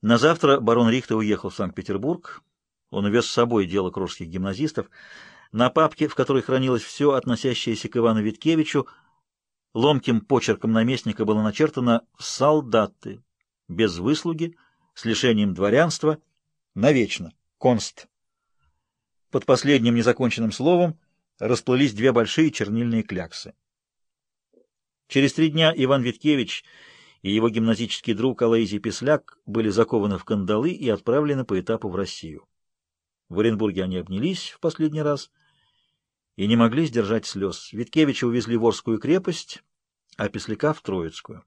На завтра барон Рихта уехал в Санкт-Петербург. Он увез с собой дело кружских гимназистов. На папке, в которой хранилось все, относящееся к Ивану Виткевичу, ломким почерком наместника было начертано «Солдаты, без выслуги, с лишением дворянства, навечно, конст». Под последним незаконченным словом расплылись две большие чернильные кляксы. Через три дня Иван Виткевич и его гимназический друг Алэйзи Песляк были закованы в кандалы и отправлены по этапу в Россию. В Оренбурге они обнялись в последний раз и не могли сдержать слез. Виткевича увезли в Орскую крепость, а Песляка — в Троицкую.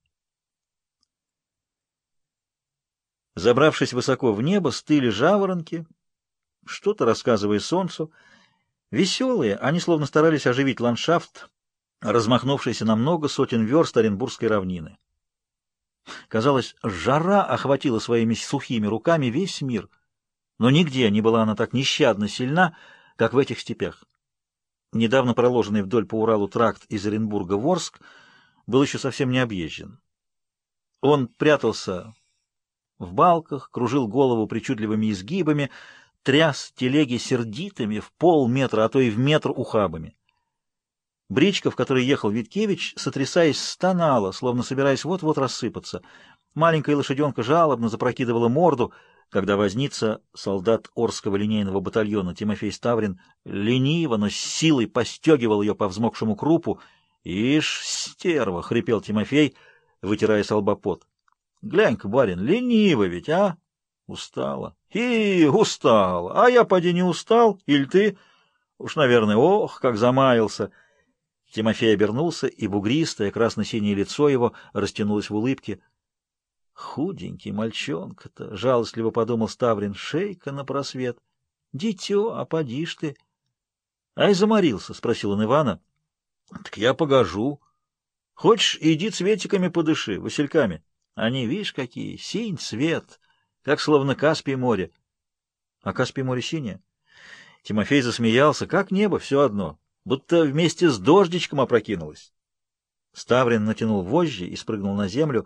Забравшись высоко в небо, стыли жаворонки, что-то рассказывая солнцу. Веселые, они словно старались оживить ландшафт, размахнувшийся на много сотен верст Оренбургской равнины. Казалось, жара охватила своими сухими руками весь мир, но нигде не была она так нещадно сильна, как в этих степях. Недавно проложенный вдоль по Уралу тракт из Оренбурга в Орск был еще совсем не объезжен. Он прятался в балках, кружил голову причудливыми изгибами, тряс телеги сердитыми в полметра, а то и в метр ухабами. Бричка, в которой ехал Виткевич, сотрясаясь, стонала, словно собираясь вот-вот рассыпаться. Маленькая лошаденка жалобно запрокидывала морду, когда возница, солдат Орского линейного батальона Тимофей Ставрин, лениво, но с силой постегивал ее по взмокшему крупу. «Ишь, стерва!» — хрипел Тимофей, вытирая солбопот. «Глянь-ка, барин, лениво ведь, а?» «Устала». «И, устала! А я, поди, не устал, или ты?» «Уж, наверное, ох, как замаялся!» Тимофей обернулся, и бугристое красно-синее лицо его растянулось в улыбке. «Худенький мальчонка-то!» — жалостливо подумал Ставрин. «Шейка на просвет! Дитё, а поди ты!» «Ай, заморился!» — спросил он Ивана. «Так я погожу. Хочешь, иди цветиками подыши, васильками. Они, видишь, какие! Синь цвет, как словно Каспий море!» «А Каспий море синее?» Тимофей засмеялся. «Как небо, все одно!» будто вместе с дождичком опрокинулась. Ставрин натянул вожжи и спрыгнул на землю.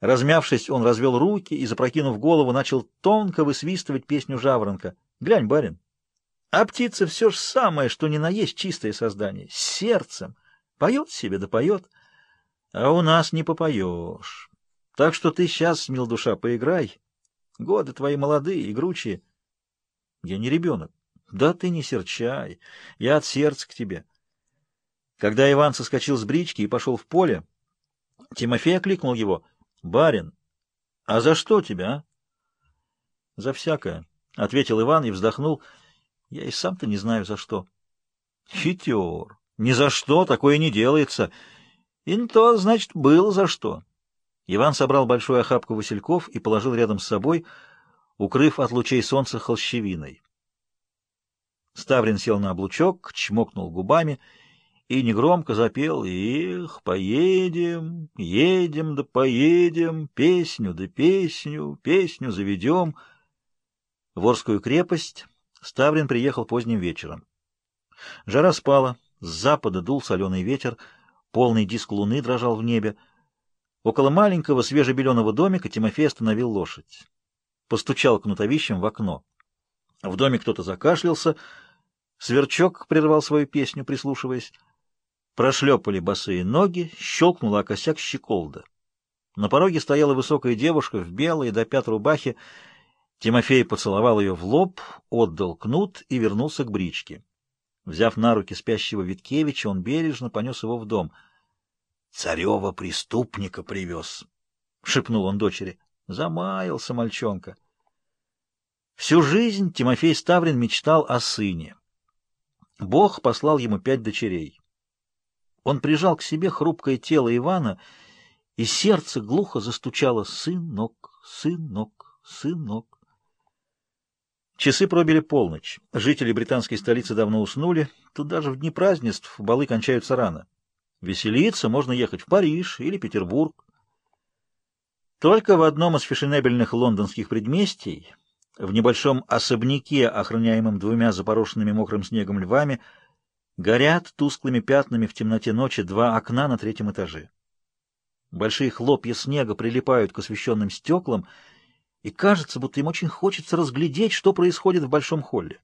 Размявшись, он развел руки и, запрокинув голову, начал тонко высвистывать песню жаворонка. «Глянь, барин, а птица все же самое, что ни на есть чистое создание, с сердцем. Поет себе, да поет. А у нас не попоешь. Так что ты сейчас, мил душа, поиграй. Годы твои молодые, игручие. Я не ребенок. Да ты не серчай, я от сердца к тебе. Когда Иван соскочил с брички и пошел в поле, Тимофей окликнул его. — Барин, а за что тебя? — За всякое, — ответил Иван и вздохнул. — Я и сам-то не знаю, за что. — Хитер! Ни за что такое не делается. И то, значит, было за что. Иван собрал большую охапку васильков и положил рядом с собой, укрыв от лучей солнца холщевиной. Ставрин сел на облучок, чмокнул губами и негромко запел «Их, поедем, едем да поедем, песню да песню, песню заведем». В Орскую крепость Ставрин приехал поздним вечером. Жара спала, с запада дул соленый ветер, полный диск луны дрожал в небе. Около маленького свежебеленого домика Тимофей остановил лошадь. Постучал кнутовищем в окно. В доме кто-то закашлялся, Сверчок прервал свою песню, прислушиваясь. Прошлепали босые ноги, щелкнула косяк щеколда. На пороге стояла высокая девушка в белой до пят рубахе. Тимофей поцеловал ее в лоб, отдал кнут и вернулся к бричке. Взяв на руки спящего Виткевича, он бережно понес его в дом. — Царева преступника привез! — шепнул он дочери. Замаялся мальчонка. Всю жизнь Тимофей Ставрин мечтал о сыне. Бог послал ему пять дочерей. Он прижал к себе хрупкое тело Ивана, и сердце глухо застучало «Сынок, сынок, сынок». Часы пробили полночь. Жители британской столицы давно уснули. Тут даже в дни празднеств балы кончаются рано. Веселиться можно ехать в Париж или Петербург. Только в одном из фешенебельных лондонских предместий в небольшом особняке, охраняемом двумя запорошенными мокрым снегом львами, горят тусклыми пятнами в темноте ночи два окна на третьем этаже. Большие хлопья снега прилипают к освещенным стеклам, и кажется, будто им очень хочется разглядеть, что происходит в большом холле.